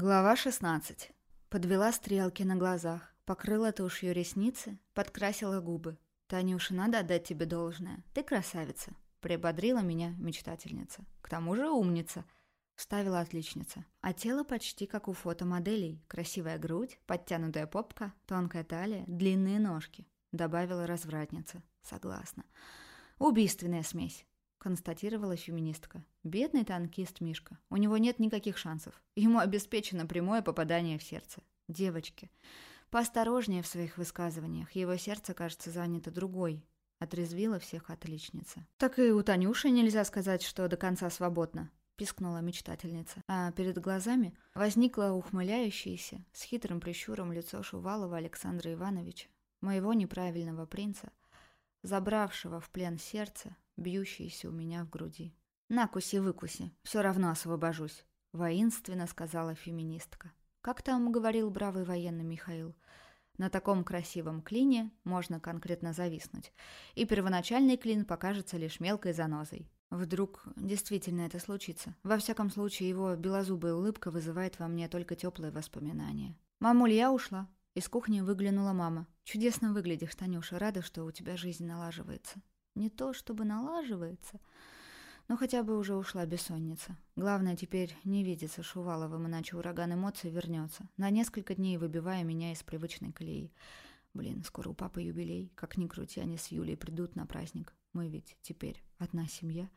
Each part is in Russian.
Глава 16. Подвела стрелки на глазах, покрыла тушью ресницы, подкрасила губы. «Танюша, надо отдать тебе должное. Ты красавица», — приободрила меня мечтательница. «К тому же умница», — вставила отличница. А тело почти как у фотомоделей. Красивая грудь, подтянутая попка, тонкая талия, длинные ножки, — добавила развратница. Согласна. Убийственная смесь констатировала феминистка. Бедный танкист Мишка. У него нет никаких шансов. Ему обеспечено прямое попадание в сердце. Девочки. Поосторожнее в своих высказываниях. Его сердце, кажется, занято другой. Отрезвила всех отличница. Так и у Танюши нельзя сказать, что до конца свободно. Пискнула мечтательница. А перед глазами возникло ухмыляющееся, с хитрым прищуром лицо Шувалова Александра Ивановича, моего неправильного принца, забравшего в плен сердце, бьющиеся у меня в груди. «Накуси-выкуси, все равно освобожусь», — воинственно сказала феминистка. «Как там говорил бравый военный Михаил?» На таком красивом клине можно конкретно зависнуть, и первоначальный клин покажется лишь мелкой занозой. Вдруг действительно это случится. Во всяком случае, его белозубая улыбка вызывает во мне только теплые воспоминания. «Мамуль, я ушла». Из кухни выглянула мама. «Чудесно выглядишь, Танюша. Рада, что у тебя жизнь налаживается». Не то чтобы налаживается, но хотя бы уже ушла бессонница. Главное теперь не видеться Шуваловым, иначе ураган эмоций вернется, на несколько дней выбивая меня из привычной колеи. Блин, скоро у папы юбилей. Как ни крути, они с Юлей придут на праздник. Мы ведь теперь одна семья.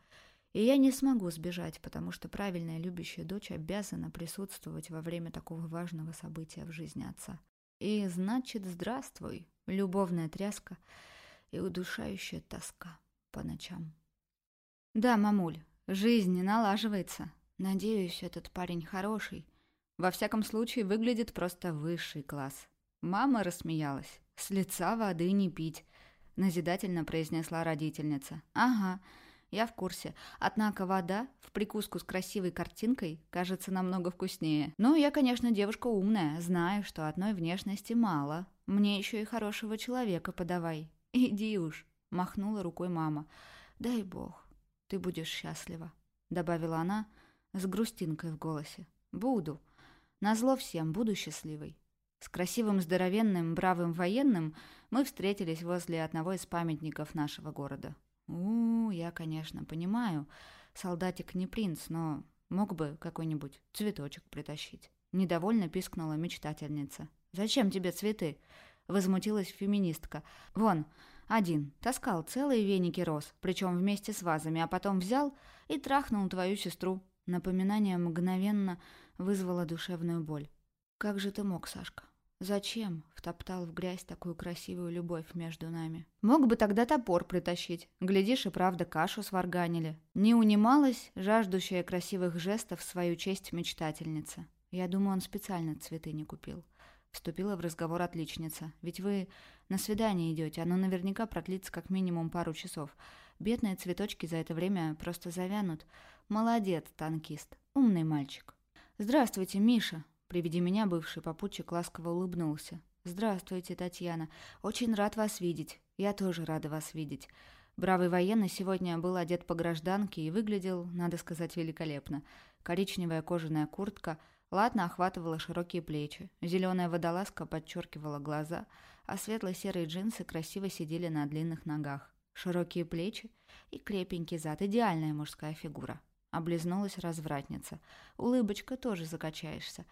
И я не смогу сбежать, потому что правильная любящая дочь обязана присутствовать во время такого важного события в жизни отца. И значит, здравствуй, любовная тряска — и удушающая тоска по ночам. «Да, мамуль, жизнь налаживается. Надеюсь, этот парень хороший. Во всяком случае, выглядит просто высший класс». Мама рассмеялась. «С лица воды не пить», — назидательно произнесла родительница. «Ага, я в курсе. Однако вода в прикуску с красивой картинкой кажется намного вкуснее. Ну, я, конечно, девушка умная, знаю, что одной внешности мало. Мне еще и хорошего человека подавай. «Иди уж», — махнула рукой мама. «Дай бог, ты будешь счастлива», — добавила она с грустинкой в голосе. «Буду. Назло всем, буду счастливой». С красивым, здоровенным, бравым военным мы встретились возле одного из памятников нашего города. у, -у я, конечно, понимаю, солдатик не принц, но мог бы какой-нибудь цветочек притащить. Недовольно пискнула мечтательница. «Зачем тебе цветы?» Возмутилась феминистка. «Вон, один. Таскал целые веники роз, причем вместе с вазами, а потом взял и трахнул твою сестру». Напоминание мгновенно вызвало душевную боль. «Как же ты мог, Сашка? Зачем?» — втоптал в грязь такую красивую любовь между нами. «Мог бы тогда топор притащить. Глядишь, и правда кашу сварганили». Не унималась жаждущая красивых жестов свою честь мечтательница. Я думаю, он специально цветы не купил. Вступила в разговор отличница. «Ведь вы на свидание идете, оно наверняка продлится как минимум пару часов. Бедные цветочки за это время просто завянут. Молодец, танкист. Умный мальчик». «Здравствуйте, Миша!» При виде меня бывший попутчик ласково улыбнулся. «Здравствуйте, Татьяна. Очень рад вас видеть. Я тоже рада вас видеть». Бравый военный сегодня был одет по гражданке и выглядел, надо сказать, великолепно. Коричневая кожаная куртка – Ладно охватывала широкие плечи, зеленая водолазка подчеркивала глаза, а светло-серые джинсы красиво сидели на длинных ногах. Широкие плечи и крепенький зад, идеальная мужская фигура. Облизнулась развратница. Улыбочка тоже закачаешься.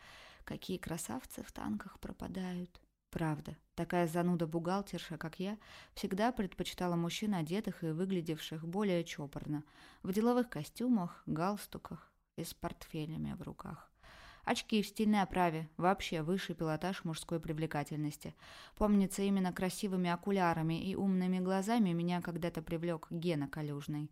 Какие красавцы в танках пропадают. Правда, такая зануда-бухгалтерша, как я, всегда предпочитала мужчин одетых и выглядевших более чопорно, в деловых костюмах, галстуках и с портфелями в руках. Очки в стильной оправе, вообще высший пилотаж мужской привлекательности. Помнится, именно красивыми окулярами и умными глазами меня когда-то привлек Гена Калюжный.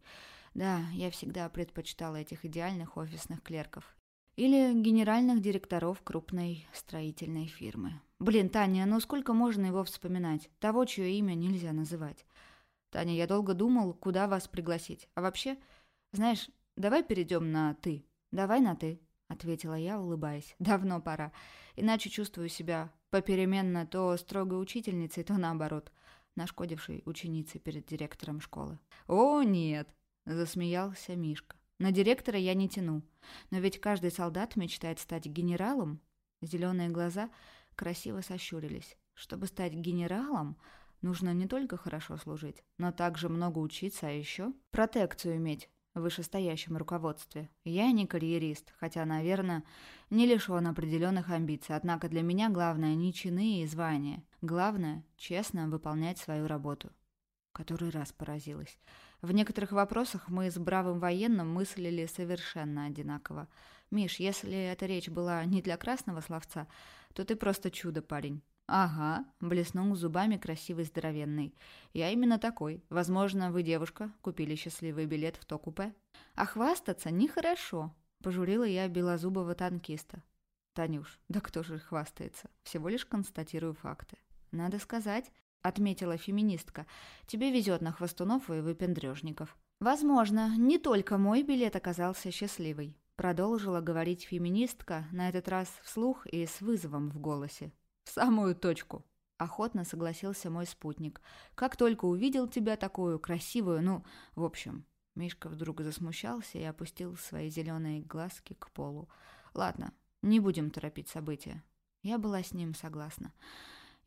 Да, я всегда предпочитала этих идеальных офисных клерков. Или генеральных директоров крупной строительной фирмы. Блин, Таня, ну сколько можно его вспоминать? Того, чье имя нельзя называть. Таня, я долго думал, куда вас пригласить. А вообще, знаешь, давай перейдем на «ты». Давай на «ты». — ответила я, улыбаясь. «Давно пора. Иначе чувствую себя попеременно то строгой учительницей, то наоборот, нашкодившей ученицей перед директором школы». «О, нет!» — засмеялся Мишка. «На директора я не тяну. Но ведь каждый солдат мечтает стать генералом. Зеленые глаза красиво сощурились. Чтобы стать генералом, нужно не только хорошо служить, но также много учиться, а еще протекцию иметь в вышестоящем руководстве. Я не карьерист, хотя, наверное, не лишен определенных амбиций, однако для меня главное не чины и звания. Главное – честно выполнять свою работу. Который раз поразилась. В некоторых вопросах мы с бравым военным мыслили совершенно одинаково. «Миш, если эта речь была не для красного словца, то ты просто чудо, парень». «Ага», — блеснул зубами красивый здоровенный. «Я именно такой. Возможно, вы, девушка, купили счастливый билет в то купе». «А хвастаться нехорошо», — пожурила я белозубого танкиста. «Танюш, да кто же хвастается? Всего лишь констатирую факты». «Надо сказать», — отметила феминистка, — «тебе везет на хвостунов и выпендрежников». «Возможно, не только мой билет оказался счастливый», — продолжила говорить феминистка, на этот раз вслух и с вызовом в голосе. «В самую точку», — охотно согласился мой спутник. «Как только увидел тебя такую красивую, ну, в общем...» Мишка вдруг засмущался и опустил свои зеленые глазки к полу. «Ладно, не будем торопить события». Я была с ним согласна.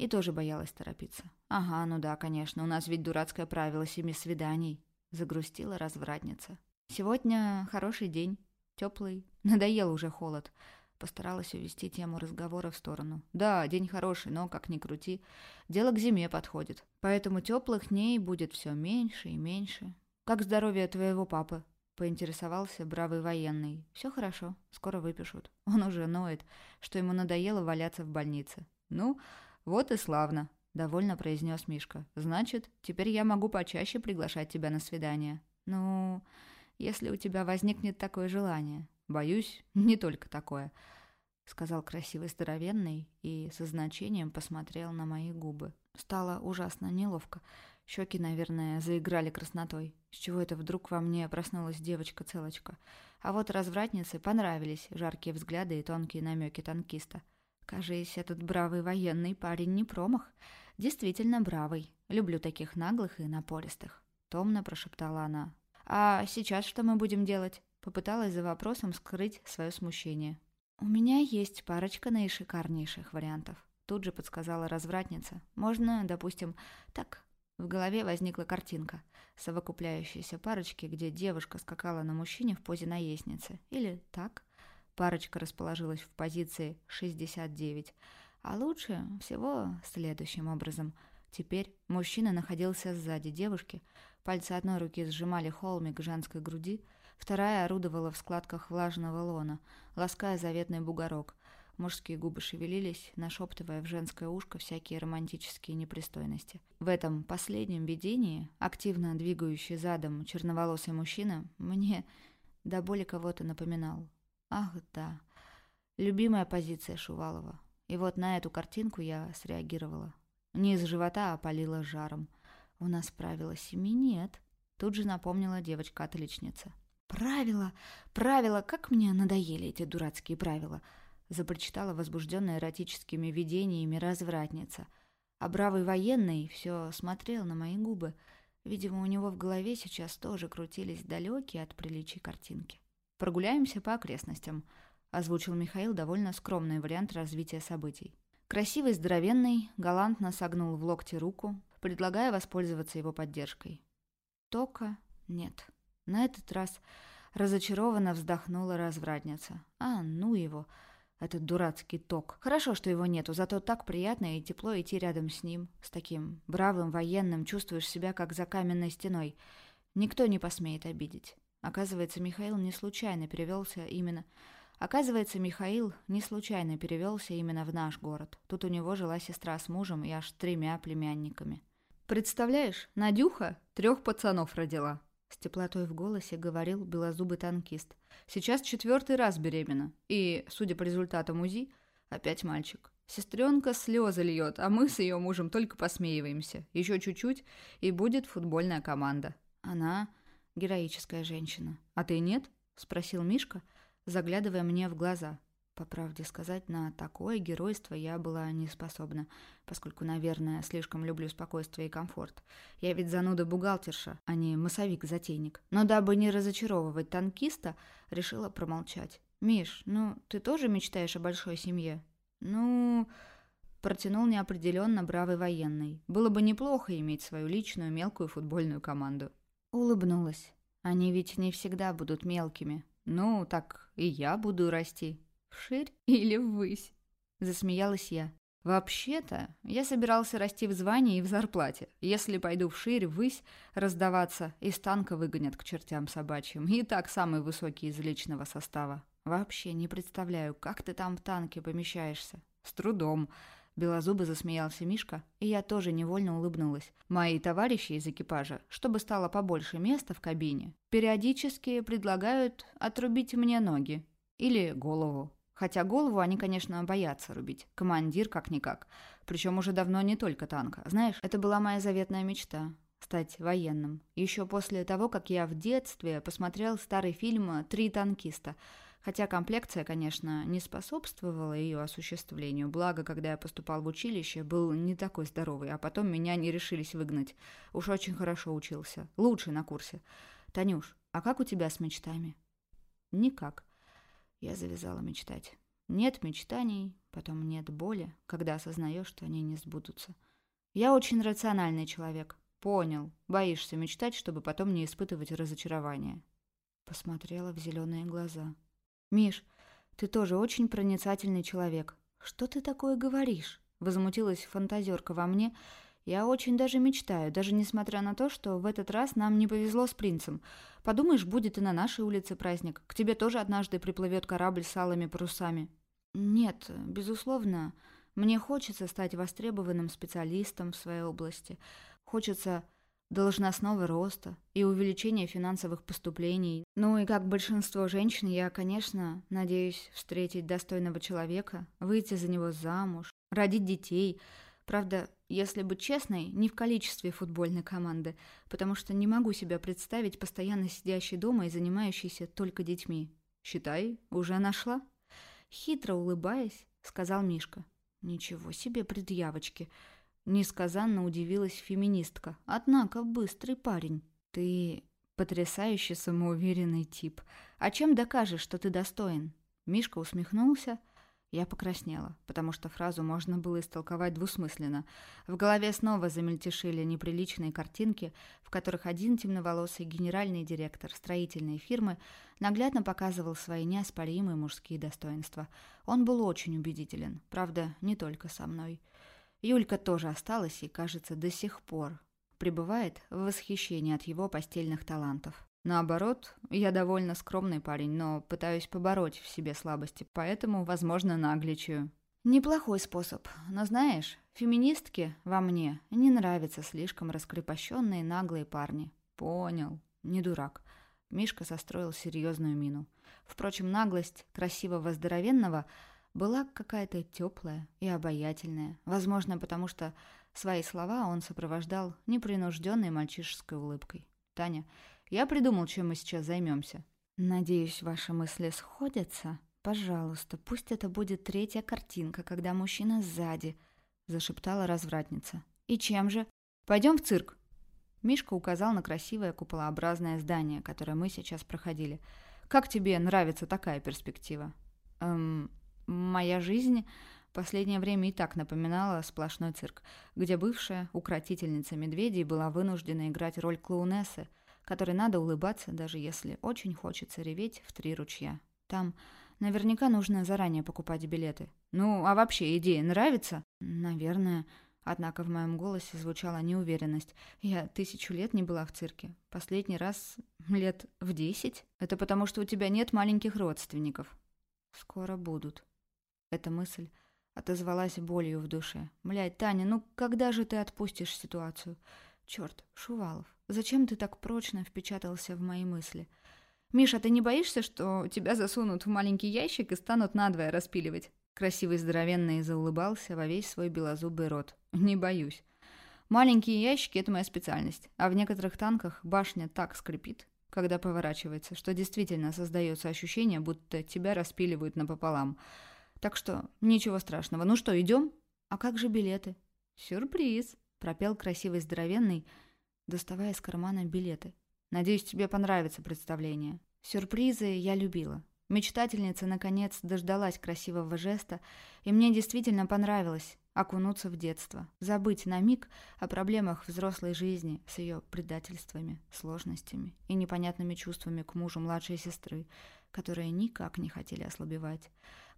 И тоже боялась торопиться. «Ага, ну да, конечно, у нас ведь дурацкое правило семи свиданий», — загрустила развратница. «Сегодня хороший день, теплый, надоел уже холод». Постаралась увести тему разговора в сторону. Да, день хороший, но, как ни крути, дело к зиме подходит. Поэтому теплых дней будет все меньше и меньше. Как здоровье твоего папы? Поинтересовался бравый военный. Все хорошо, скоро выпишут. Он уже ноет, что ему надоело валяться в больнице. Ну, вот и славно, довольно произнес Мишка. Значит, теперь я могу почаще приглашать тебя на свидание. Ну, если у тебя возникнет такое желание. Боюсь, не только такое, сказал красивый здоровенный и со значением посмотрел на мои губы. Стало ужасно неловко. Щеки, наверное, заиграли краснотой. С чего это вдруг во мне проснулась девочка-целочка? А вот развратнице понравились жаркие взгляды и тонкие намеки танкиста. Кажись, этот бравый военный парень не промах. Действительно бравый. Люблю таких наглых и напористых. Томно прошептала она. «А сейчас что мы будем делать?» Попыталась за вопросом скрыть свое смущение. «У меня есть парочка наишикарнейших вариантов», тут же подсказала развратница. «Можно, допустим, так». В голове возникла картинка совокупляющейся парочки, где девушка скакала на мужчине в позе наездницы. Или так. Парочка расположилась в позиции 69. А лучше всего следующим образом. Теперь мужчина находился сзади девушки, пальцы одной руки сжимали холмик женской груди, Вторая орудовала в складках влажного лона, лаская заветный бугорок. Мужские губы шевелились, нашептывая в женское ушко всякие романтические непристойности. В этом последнем видении, активно двигающий задом черноволосый мужчина, мне до боли кого-то напоминал. Ах, да, любимая позиция Шувалова. И вот на эту картинку я среагировала. Не из живота, а полила жаром. У нас правила семи нет. Тут же напомнила девочка-отличница. «Правила, правила, как мне надоели эти дурацкие правила!» запричитала возбужденная эротическими видениями развратница. А бравый военный все смотрел на мои губы. Видимо, у него в голове сейчас тоже крутились далекие от приличий картинки. «Прогуляемся по окрестностям», — озвучил Михаил довольно скромный вариант развития событий. Красивый, здоровенный, галантно согнул в локте руку, предлагая воспользоваться его поддержкой. Тока нет. На этот раз разочарованно вздохнула развратница. А, ну его, этот дурацкий ток. Хорошо, что его нету, зато так приятно и тепло идти рядом с ним. С таким бравым военным чувствуешь себя как за каменной стеной. Никто не посмеет обидеть. Оказывается, Михаил не случайно перевелся именно... Оказывается, Михаил не случайно перевелся именно в наш город. Тут у него жила сестра с мужем и аж тремя племянниками. «Представляешь, Надюха трех пацанов родила», с теплотой в голосе говорил белозубый танкист. «Сейчас четвертый раз беременна. И, судя по результатам УЗИ, опять мальчик. Сестренка слезы льет, а мы с ее мужем только посмеиваемся. Еще чуть-чуть, и будет футбольная команда. Она героическая женщина. А ты нет?» – спросил Мишка, заглядывая мне в глаза. По правде сказать, на такое геройство я была не способна, поскольку, наверное, слишком люблю спокойствие и комфорт. Я ведь зануда-бухгалтерша, а не массовик-затейник. Но дабы не разочаровывать танкиста, решила промолчать. «Миш, ну ты тоже мечтаешь о большой семье?» Ну, протянул неопределенно бравый военный. Было бы неплохо иметь свою личную мелкую футбольную команду. Улыбнулась. Они ведь не всегда будут мелкими. Ну, так и я буду расти. Вширь или ввысь? Засмеялась я. Вообще-то, я собирался расти в звании и в зарплате. Если пойду вширь, ввысь, раздаваться, из танка выгонят к чертям собачьим. И так самый высокий из личного состава. Вообще не представляю, как ты там в танке помещаешься. С трудом. Белозубо засмеялся Мишка, и я тоже невольно улыбнулась. Мои товарищи из экипажа, чтобы стало побольше места в кабине, периодически предлагают отрубить мне ноги. Или голову. Хотя голову они, конечно, боятся рубить. Командир как-никак. Причем уже давно не только танка. Знаешь, это была моя заветная мечта стать военным. Еще после того, как я в детстве посмотрел старый фильм «Три танкиста», Хотя комплекция, конечно, не способствовала ее осуществлению, благо, когда я поступал в училище, был не такой здоровый, а потом меня не решились выгнать. Уж очень хорошо учился. Лучший на курсе. «Танюш, а как у тебя с мечтами?» «Никак». Я завязала мечтать. Нет мечтаний, потом нет боли, когда осознаешь, что они не сбудутся. Я очень рациональный человек. Понял. Боишься мечтать, чтобы потом не испытывать разочарования. Посмотрела в зеленые глаза. «Миш, ты тоже очень проницательный человек. Что ты такое говоришь?» Возмутилась фантазерка во мне. «Я очень даже мечтаю, даже несмотря на то, что в этот раз нам не повезло с принцем. Подумаешь, будет и на нашей улице праздник. К тебе тоже однажды приплывет корабль с алыми парусами». «Нет, безусловно. Мне хочется стать востребованным специалистом в своей области. Хочется должностного роста и увеличения финансовых поступлений. Ну и как большинство женщин, я, конечно, надеюсь встретить достойного человека, выйти за него замуж, родить детей. Правда, если быть честной, не в количестве футбольной команды, потому что не могу себя представить постоянно сидящей дома и занимающейся только детьми. Считай, уже нашла. Хитро улыбаясь, сказал Мишка. Ничего себе предъявочки. Несказанно удивилась феминистка. Однако быстрый парень. Ты потрясающе самоуверенный тип. А чем докажешь, что ты достоин? Мишка усмехнулся. Я покраснела, потому что фразу можно было истолковать двусмысленно. В голове снова замельтешили неприличные картинки, в которых один темноволосый генеральный директор строительной фирмы наглядно показывал свои неоспоримые мужские достоинства. Он был очень убедителен, правда, не только со мной. Юлька тоже осталась и, кажется, до сих пор пребывает в восхищении от его постельных талантов. Наоборот, я довольно скромный парень, но пытаюсь побороть в себе слабости, поэтому, возможно, нагличаю. Неплохой способ, но знаешь, феминистки во мне не нравятся слишком раскрепощенные наглые парни. Понял, не дурак. Мишка состроил серьезную мину. Впрочем, наглость красивого здоровенного – была какая-то теплая и обаятельная, возможно, потому что свои слова он сопровождал непринужденной мальчишеской улыбкой. «Таня, я придумал, чем мы сейчас займемся». «Надеюсь, ваши мысли сходятся? Пожалуйста, пусть это будет третья картинка, когда мужчина сзади», — зашептала развратница. «И чем же? Пойдем в цирк». Мишка указал на красивое куполообразное здание, которое мы сейчас проходили. «Как тебе нравится такая перспектива?» «Эм, Моя жизнь последнее время и так напоминала сплошной цирк, где бывшая укротительница медведей была вынуждена играть роль клоунессы, которой надо улыбаться, даже если очень хочется реветь в три ручья. Там наверняка нужно заранее покупать билеты. Ну, а вообще идея нравится? Наверное. Однако в моем голосе звучала неуверенность. Я тысячу лет не была в цирке. Последний раз лет в десять. Это потому, что у тебя нет маленьких родственников. Скоро будут. Эта мысль отозвалась болью в душе. «Блядь, Таня, ну когда же ты отпустишь ситуацию?» «Черт, Шувалов, зачем ты так прочно впечатался в мои мысли?» «Миша, ты не боишься, что тебя засунут в маленький ящик и станут надвое распиливать?» Красивый здоровенный заулыбался во весь свой белозубый рот. «Не боюсь. Маленькие ящики — это моя специальность, а в некоторых танках башня так скрипит, когда поворачивается, что действительно создается ощущение, будто тебя распиливают напополам». Так что ничего страшного. Ну что, идем? А как же билеты? Сюрприз, пропел красивый здоровенный, доставая из кармана билеты. Надеюсь, тебе понравится представление. Сюрпризы я любила. Мечтательница, наконец, дождалась красивого жеста, и мне действительно понравилось окунуться в детство, забыть на миг о проблемах взрослой жизни с ее предательствами, сложностями и непонятными чувствами к мужу младшей сестры, которые никак не хотели ослабевать.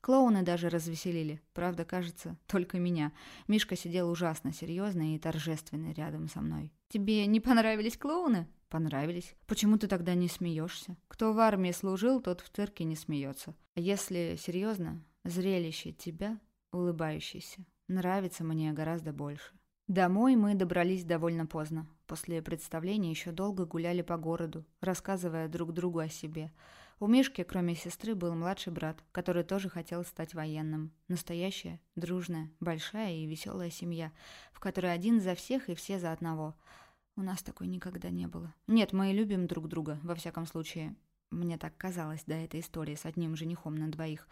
Клоуны даже развеселили, правда, кажется, только меня. Мишка сидел ужасно серьезный и торжественный рядом со мной. «Тебе не понравились клоуны?» понравились. Почему ты тогда не смеешься? Кто в армии служил, тот в цирке не смеется. А если серьезно, зрелище тебя, улыбающийся, нравится мне гораздо больше. Домой мы добрались довольно поздно. После представления еще долго гуляли по городу, рассказывая друг другу о себе. У Мишки, кроме сестры, был младший брат, который тоже хотел стать военным. Настоящая, дружная, большая и веселая семья, в которой один за всех и все за одного – у нас такой никогда не было. Нет, мы любим друг друга, во всяком случае. Мне так казалось до этой истории с одним женихом на двоих.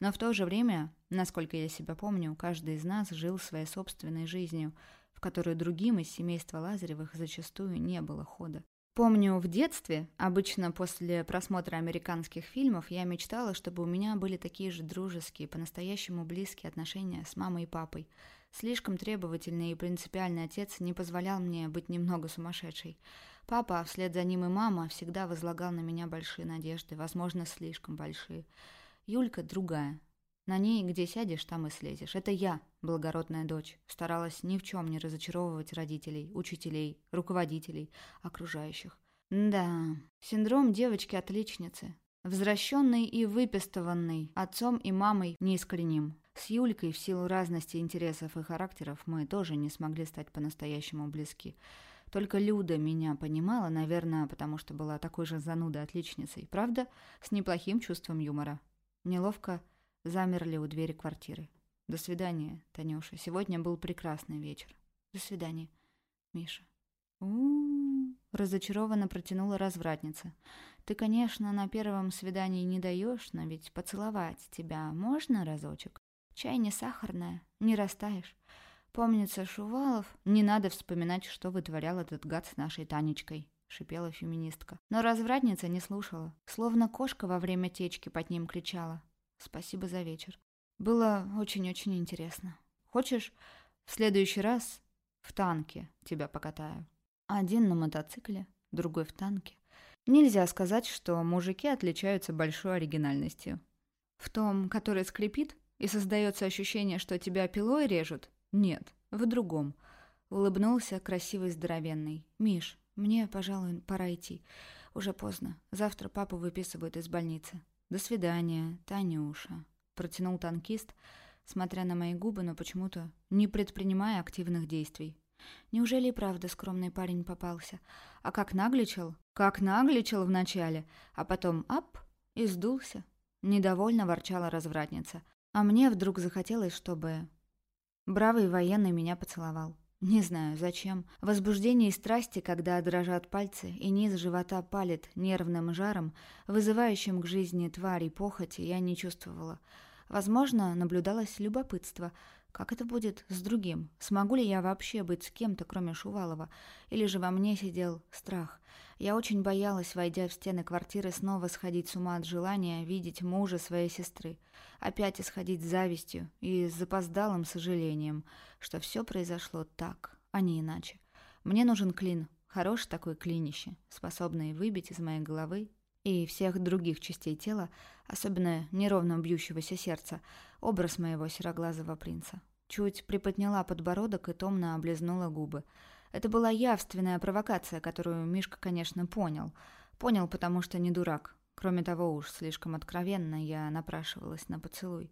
Но в то же время, насколько я себя помню, каждый из нас жил своей собственной жизнью, в которую другим из семейства Лазаревых зачастую не было хода. Помню, в детстве, обычно после просмотра американских фильмов, я мечтала, чтобы у меня были такие же дружеские, по-настоящему близкие отношения с мамой и папой – Слишком требовательный и принципиальный отец не позволял мне быть немного сумасшедшей. Папа, а вслед за ним и мама, всегда возлагал на меня большие надежды, возможно, слишком большие. Юлька другая. На ней, где сядешь, там и слезешь. Это я, благородная дочь, старалась ни в чем не разочаровывать родителей, учителей, руководителей, окружающих. Да, синдром девочки-отличницы. Возвращенный и выпестованный отцом и мамой неискореним. С Юлькой в силу разности интересов и характеров мы тоже не смогли стать по-настоящему близки. Только Люда меня понимала, наверное, потому что была такой же занудой-отличницей, правда, с неплохим чувством юмора. Неловко замерли у двери квартиры. «До свидания, Танюша. Сегодня был прекрасный вечер. До свидания, Миша». Разочарованно протянула развратница. «Ты, конечно, на первом свидании не даешь, но ведь поцеловать тебя можно разочек?» Чай не сахарная, не растаешь. Помнится Шувалов. Не надо вспоминать, что вытворял этот гад с нашей Танечкой, шипела феминистка. Но развратница не слушала. Словно кошка во время течки под ним кричала. Спасибо за вечер. Было очень-очень интересно. Хочешь, в следующий раз в танке тебя покатаю? Один на мотоцикле, другой в танке. Нельзя сказать, что мужики отличаются большой оригинальностью. В том, который скрипит, и создается ощущение, что тебя пилой режут? Нет, в другом. Улыбнулся красивый здоровенный. «Миш, мне, пожалуй, пора идти. Уже поздно. Завтра папу выписывают из больницы. До свидания, Танюша», — протянул танкист, смотря на мои губы, но почему-то не предпринимая активных действий. Неужели и правда скромный парень попался? А как нагличал? Как нагличал вначале, а потом ап и сдулся. Недовольно ворчала развратница. А мне вдруг захотелось, чтобы... Бравый военный меня поцеловал. Не знаю, зачем. Возбуждение и страсти, когда дрожат пальцы, и низ живота палит нервным жаром, вызывающим к жизни твари похоти, я не чувствовала. Возможно, наблюдалось любопытство. Как это будет с другим? Смогу ли я вообще быть с кем-то, кроме Шувалова? Или же во мне сидел страх? Я очень боялась, войдя в стены квартиры, снова сходить с ума от желания видеть мужа своей сестры. Опять исходить завистью и с запоздалым сожалением, что все произошло так, а не иначе. Мне нужен клин, хороший такой клинище, способный выбить из моей головы и всех других частей тела, особенно неровно бьющегося сердца, образ моего сероглазого принца. Чуть приподняла подбородок и томно облизнула губы – это была явственная провокация, которую Мишка, конечно, понял. Понял, потому что не дурак. Кроме того уж, слишком откровенно я напрашивалась на поцелуй.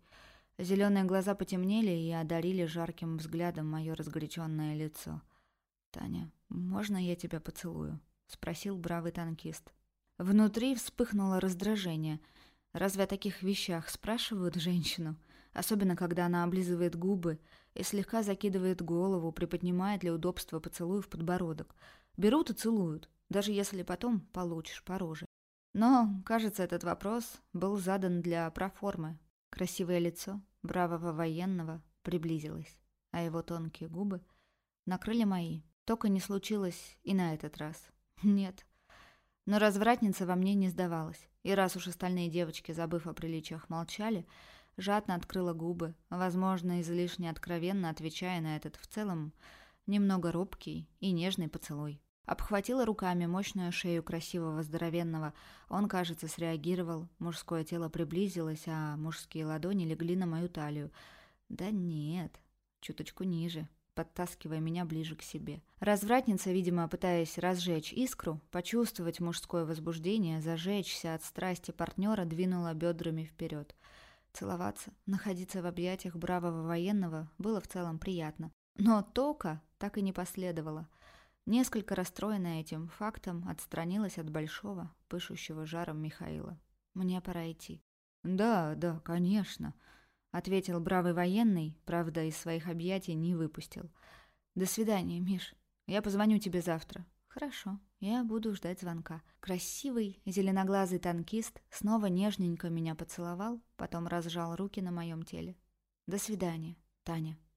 Зеленые глаза потемнели и одарили жарким взглядом мое разгоряченное лицо. «Таня, можно я тебя поцелую?» — спросил бравый танкист. Внутри вспыхнуло раздражение. Разве о таких вещах спрашивают женщину? Особенно, когда она облизывает губы, и слегка закидывает голову, приподнимая для удобства поцелуй в подбородок. Берут и целуют, даже если потом получишь по роже. Но, кажется, этот вопрос был задан для проформы. Красивое лицо бравого военного приблизилось, а его тонкие губы накрыли мои. Только не случилось и на этот раз. Нет. Но развратница во мне не сдавалась. И раз уж остальные девочки, забыв о приличиях, молчали, жадно открыла губы, возможно, излишне откровенно отвечая на этот в целом немного робкий и нежный поцелуй. Обхватила руками мощную шею красивого здоровенного. Он, кажется, среагировал. Мужское тело приблизилось, а мужские ладони легли на мою талию. Да нет, чуточку ниже, подтаскивая меня ближе к себе. Развратница, видимо, пытаясь разжечь искру, почувствовать мужское возбуждение, зажечься от страсти партнера, двинула бедрами вперед. Целоваться, находиться в объятиях бравого военного было в целом приятно. Но тока так и не последовало. Несколько расстроенная этим фактом, отстранилась от большого, пышущего жаром Михаила. «Мне пора идти». «Да, да, конечно», — ответил бравый военный, правда, из своих объятий не выпустил. «До свидания, Миш. Я позвоню тебе завтра». «Хорошо, я буду ждать звонка». Красивый, зеленоглазый танкист снова нежненько меня поцеловал, потом разжал руки на моем теле. «До свидания, Таня».